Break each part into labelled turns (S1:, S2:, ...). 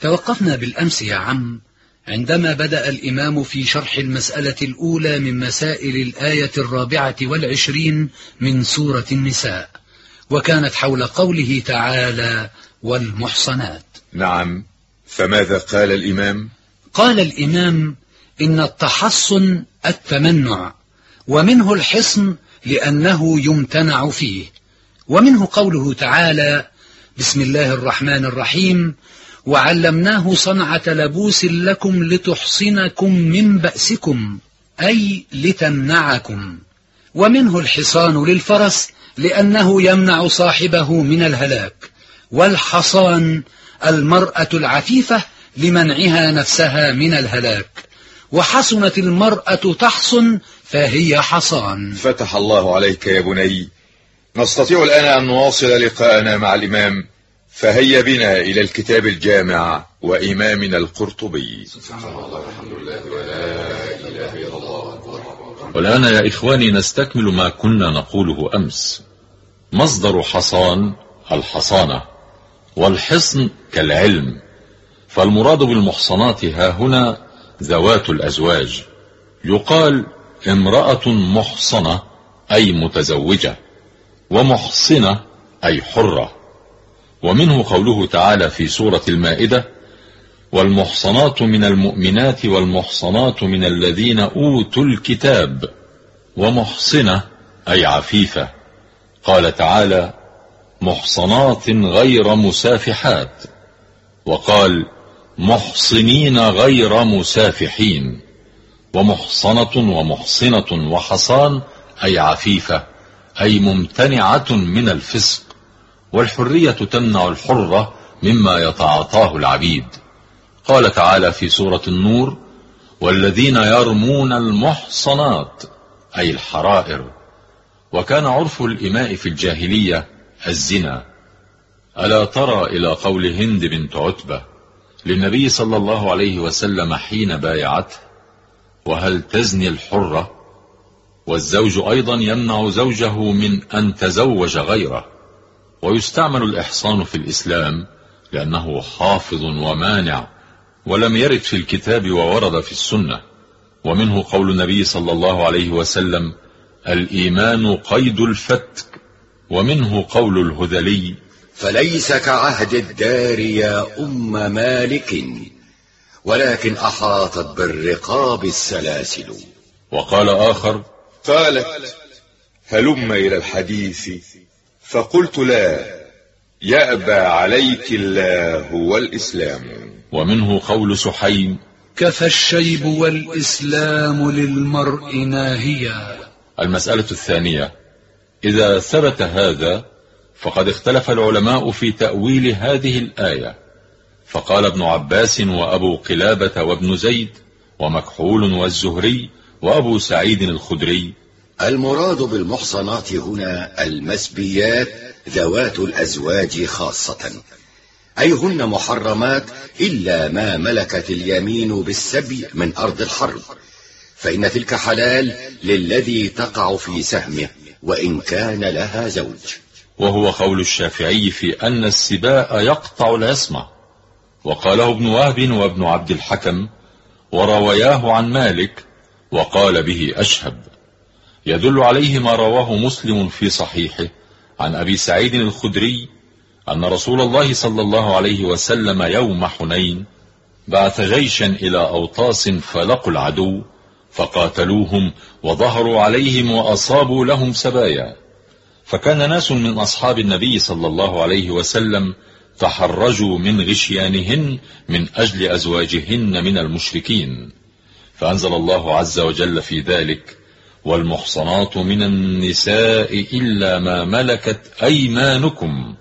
S1: توقفنا بالأمس يا عم. عندما بدأ الإمام في شرح المسألة الأولى من مسائل الآية الرابعة والعشرين من سورة النساء وكانت حول قوله تعالى والمحصنات
S2: نعم. فماذا قال الإمام؟
S1: قال الإمام إن التحصن التمنع ومنه الحصن لأنه يمتنع فيه ومنه قوله تعالى بسم الله الرحمن الرحيم وعلمناه صنعة لبوس لكم لتحصنكم من بأسكم أي لتمنعكم. ومنه الحصان للفرس لأنه يمنع صاحبه من الهلاك. والحصان المرأة العفيفة لمنعها نفسها من الهلاك. وحصنت المرأة تحصن فهي حصان.
S2: فتح الله عليك يا بني. نستطيع الآن أن نواصل لقاءنا مع الإمام. فهيا بنا إلى الكتاب الجامع وإمامنا القرطبي.
S3: والآن يا إخواني نستكمل ما كنا نقوله أمس. مصدر حصان الحصانة والحصن كالعلم. فالمراد بالمحصنات ها هنا ذوات الأزواج. يقال امرأة محصنة أي متزوجة ومحصنة أي حرة. ومنه قوله تعالى في سورة المائدة والمحصنات من المؤمنات والمحصنات من الذين أوتوا الكتاب ومحصنة أي عفيفة. قال تعالى محصنات غير مسافحات. وقال محصنين غير مسافحين. ومحصنة ومحصنة وحصان أي عفيفة أي ممتنعة من الفسق. والحرية تمنع الحرة مما يتعاطاه العبيد. قال تعالى في سورة النور والذين يرمون المحصنات أي الحرائر. وكان عرف الإماء في الجاهلية الزنا. ألا ترى إلى قول هند بنت عتبة للنبي صلى الله عليه وسلم حين بايعته وهل تزني الحرة والزوج أيضا يمنع زوجه من أن تزوج غيره. ويستعمل الإحصان في الإسلام لأنه حافظ ومانع ولم يرد في الكتاب وورد في السنة. ومنه قول النبي صلى الله عليه وسلم الإيمان قيد الفتك. ومنه قول الهذلي
S4: فليس كعهد الدار يا أم مالك ولكن أحاطت بالرقاب السلاسل.
S3: وقال آخر
S2: قالت هلم إلى الحديث فقلت لا يأبى عليك الله والإسلام.
S3: ومنه قول سحيم
S1: كفى الشيب والإسلام للمرء ناهيا.
S3: المسألة الثانية إذا ثبت هذا فقد اختلف العلماء في تأويل هذه الآية. فقال ابن عباس وأبو قلابة وابن زيد ومكحول والزهري وأبو سعيد الخدري
S4: المراد بالمحصنات هنا المسبيات ذوات الأزواج خاصة. أي هن محرمات إلا ما ملكت اليمين بالسبي من أرض الحرب. فإن تلك حلال للذي تقع في سهمه وإن كان لها زوج.
S3: وهو قول الشافعي في أن السباء يقطع العصمة وقاله ابن وهب وابن عبد الحكم وروياه عن مالك وقال به أشهب. يدل عليه ما رواه مسلم في صحيحه عن أبي سعيد الخدري أن رسول الله صلى الله عليه وسلم يوم حنين بعث جيشا إلى أوطاس فلقوا العدو فقاتلوهم وظهروا عليهم وأصابوا لهم سبايا. فكان ناس من أصحاب النبي صلى الله عليه وسلم تحرجوا من غشيانهن من أجل أزواجهن من المشركين. فأنزل الله عز وجل في ذلك والمحصنات من النساء إلا ما ملكت أيمانكم.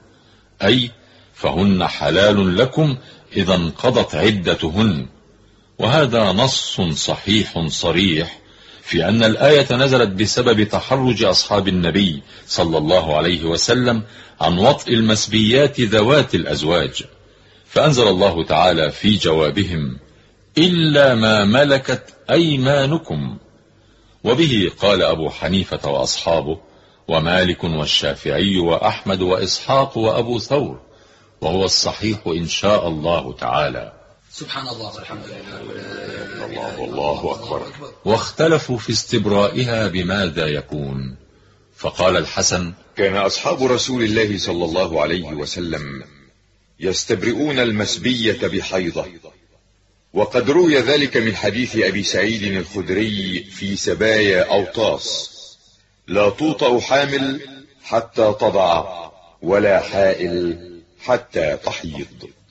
S3: أي فهن حلال لكم إذا انقضت عدتهن. وهذا نص صحيح صريح في أن الآية نزلت بسبب تحرج أصحاب النبي صلى الله عليه وسلم عن وطء المسبيات ذوات الأزواج. فأنزل الله تعالى في جوابهم إلا ما ملكت أيمانكم. وبه قال أبو حنيفة وأصحابه ومالك والشافعي وأحمد وإسحاق وأبو ثور وهو الصحيح إن شاء الله تعالى.
S1: سبحان الله والحمد لله
S2: الله والله أكبر.
S3: واختلفوا في استبرائها بماذا يكون. فقال الحسن
S2: كان أصحاب رسول الله صلى الله عليه وسلم يستبرئون المسبية بحيضة. وقد روي ذلك من حديث أبي سعيد الخدري في سبايا أوطاس. لا توطأ حامل حتى تضع ولا حائل حتى تحيض.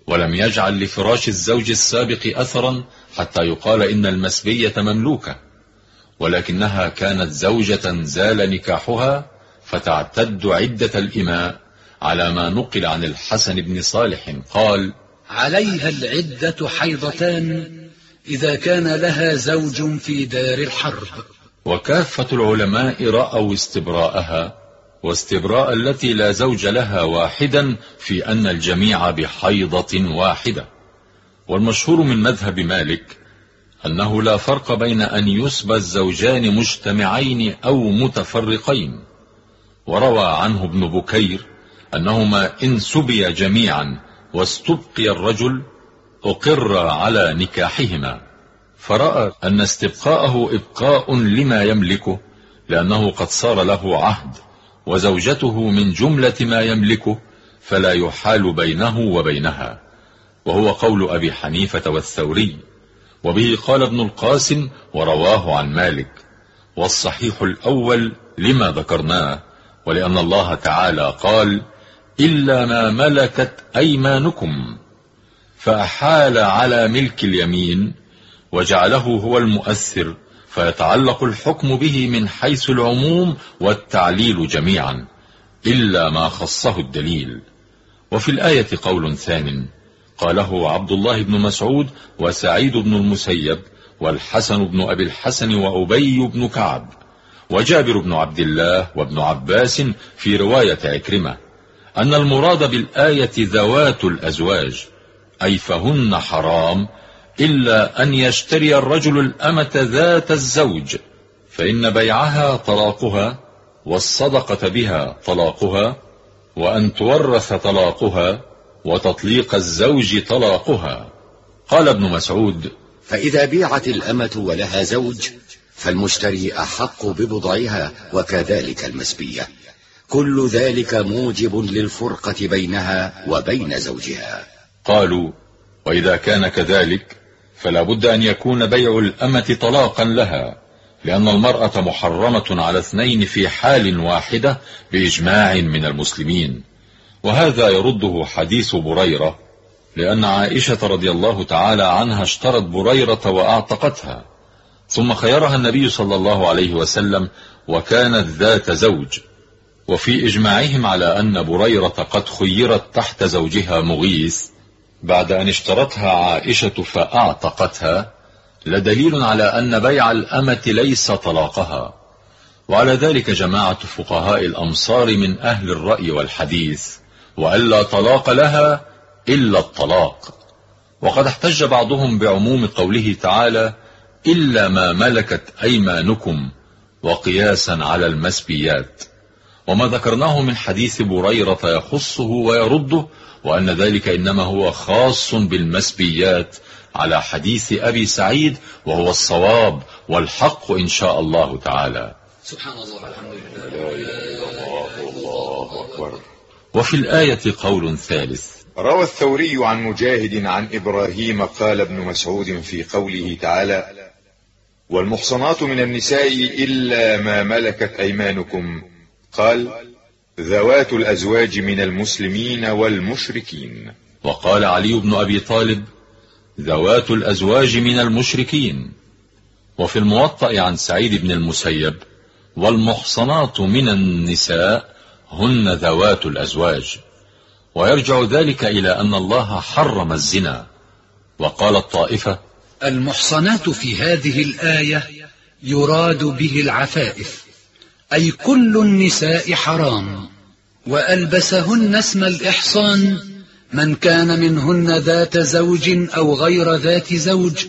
S3: ولم يجعل لفراش الزوج السابق أثرا حتى يقال إن المسبية مملوكة. ولكنها كانت زوجة زال نكاحها فتعتد عدة الإماء على ما نقل عن الحسن بن صالح قال
S1: عليها العدة حيضتان إذا كان لها زوج في دار الحرب.
S3: وكافة العلماء رأوا استبراءها واستبراء التي لا زوج لها واحدا في أن الجميع بحيضة واحدة. والمشهور من مذهب مالك أنه لا فرق بين أن يسبى الزوجان مجتمعين أو متفرقين. وروى عنه ابن بكير أنهما إن سبي جميعا واستبقي الرجل أقر على نكاحهما. فرأى أن استبقاءه إبقاء لما يملكه لأنه قد صار له عهد وزوجته من جملة ما يملكه فلا يحال بينه وبينها. وهو قول أبي حنيفة والثوري. وبه قال ابن القاسم ورواه عن مالك. والصحيح الأول لما ذكرناه ولأن الله تعالى قال إلا ما ملكت أيمانكم فأحال على ملك اليمين وجعله هو المؤثر فيتعلق الحكم به من حيث العموم والتعليل جميعا إلا ما خصه الدليل. وفي الآية قول ثان قاله عبد الله بن مسعود وسعيد بن المسيب والحسن بن أبي الحسن وأبي بن كعب وجابر بن عبد الله وابن عباس في رواية عكرمة. أن المراد بالآية ذوات الأزواج أي فهن حرام إلا أن يشتري الرجل الأمة ذات الزوج فإن بيعها طلاقها والصدقة بها طلاقها وأن تورث طلاقها وتطليق الزوج طلاقها. قال ابن مسعود
S4: فإذا بيعت الأمة ولها زوج فالمشتري أحق ببضعها وكذلك المسبية. كل ذلك موجب للفرقة بينها وبين زوجها.
S3: قالوا وإذا كان كذلك فلا بد أن يكون بيع الأمة طلاقا لها لأن المرأة محرمة على اثنين في حال واحدة بإجماع من المسلمين. وهذا يرده حديث بريرة لأن عائشة رضي الله تعالى عنها اشترت بريرة وأعتقتها. ثم خيرها النبي صلى الله عليه وسلم وكانت ذات زوج. وفي إجماعهم على أن بريرة قد خيرت تحت زوجها مغيث بعد أن اشترتها عائشة فأعتقتها لدليل على أن بيع الأمة ليس طلاقها. وعلى ذلك جماعة فقهاء الأمصار من أهل الرأي والحديث وألا طلاق لها إلا الطلاق. وقد احتج بعضهم بعموم قوله تعالى إلا ما ملكت أيمانكم وقياسا على المسبيات وما ذكرناه من حديث بريرة يخصه ويرده وأن ذلك إنما هو خاص بالمسبيات على حديث أبي سعيد وهو الصواب والحق إن شاء الله تعالى.
S1: سبحان الله الحمد لله.
S2: الله أكبر
S3: وفي الآية قول ثالث.
S2: روى الثوري عن مجاهد عن إبراهيم قال ابن مسعود في قوله تعالى والمحصنات من النساء إلا ما ملكت أيمانكم قال ذوات الأزواج من المسلمين والمشركين.
S3: وقال علي بن أبي طالب ذوات الأزواج من المشركين. وفي الموطأ عن سعيد بن المسيب والمحصنات من النساء هن ذوات الأزواج. ويرجع ذلك إلى أن الله حرم الزنا. وقال الطائفة
S1: المحصنات في هذه الآية يراد به العفائف. أي كل النساء حرام وألبسهن اسم الإحصان من كان منهن ذات زوج أو غير ذات زوج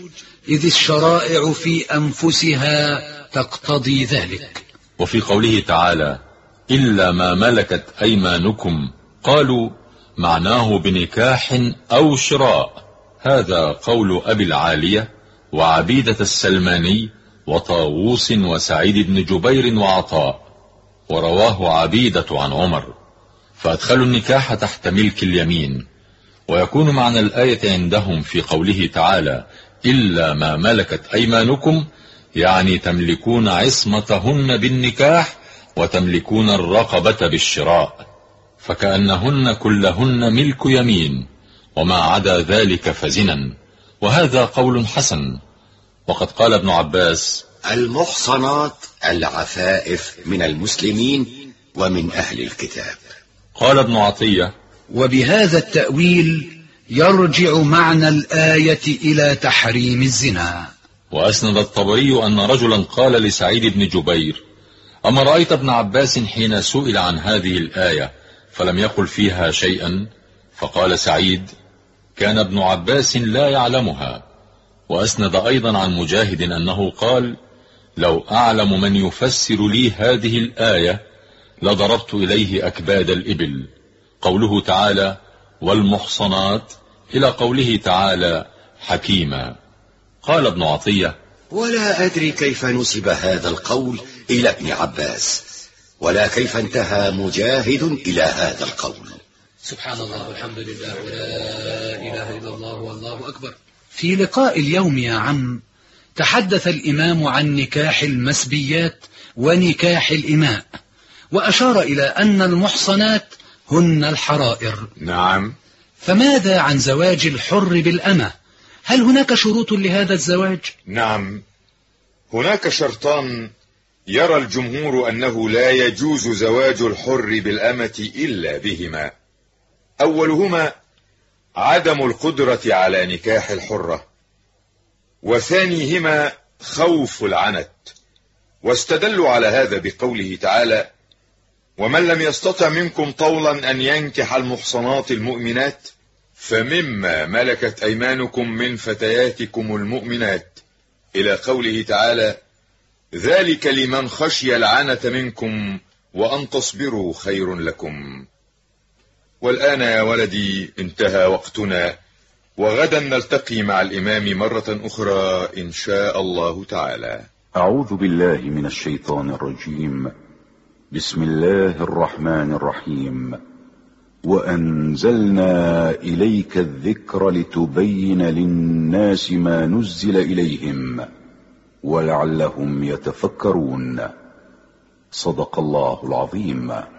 S1: إذ الشرائع في أنفسها تقتضي ذلك.
S3: وفي قوله تعالى إلا ما ملكت أيمانكم قالوا معناه بنكاح أو شراء. هذا قول أبي العالية وعبيدة السلماني وطاووس وسعيد بن جبير وعطاء ورواه عبيدة عن عمر فأدخلوا النكاح تحت ملك اليمين ويكون معنى الآية عندهم في قوله تعالى إلا ما ملكت أيمانكم يعني تملكون عصمتهن بالنكاح وتملكون الرقبة بالشراء فكأنهن كلهن ملك يمين وما عدا ذلك فزنا وهذا قول حسن. وقد قال ابن عباس
S4: المحصنات العفائف من المسلمين ومن أهل الكتاب.
S3: قال ابن عطية
S1: وبهذا التأويل يرجع معنى الآية إلى تحريم الزنا.
S3: وأسند الطبري أن رجلا قال لسعيد بن جبير أما رأيت ابن عباس حين سئل عن هذه الآية فلم يقل فيها شيئا؟ فقال سعيد كان ابن عباس لا يعلمها. وأسند أيضا عن مجاهد أنه قال لو أعلم من يفسر لي هذه الآية لضربت إليه أكباد الإبل. قوله تعالى والمحصنات إلى قوله تعالى حكيما. قال ابن عطية
S4: ولا أدري كيف نسب هذا القول إلى ابن عباس ولا كيف انتهى مجاهد إلى هذا القول.
S1: سبحان الله والحمد لله ولا إله إلا الله والله أكبر. في لقاء اليوم يا عم تحدث الإمام عن نكاح المسبيات ونكاح الإماء وأشار إلى أن المحصنات هن الحرائر.
S2: نعم.
S1: فماذا عن زواج الحر بالأمة؟ هل هناك شروط لهذا الزواج؟
S2: نعم. هناك شرطان يرى الجمهور أنه لا يجوز زواج الحر بالأمة إلا بهما. أولهما عدم القدرة على نكاح الحرة. وثانيهما خوف العنت. واستدلوا على هذا بقوله تعالى ومن لم يستطع منكم طولا أن ينكح المحصنات المؤمنات فمما ملكت أيمانكم من فتياتكم المؤمنات. إلى قوله تعالى ذلك لمن خشي العنة منكم وأن تصبروا خير لكم. والآن يا ولدي انتهى وقتنا وغدا نلتقي مع الإمام مرة أخرى إن شاء الله تعالى.
S5: أعوذ بالله من الشيطان الرجيم. بسم الله الرحمن الرحيم. وأنزلنا إليك الذكر لتبين للناس ما نزل إليهم ولعلهم يتفكرون. صدق الله العظيم.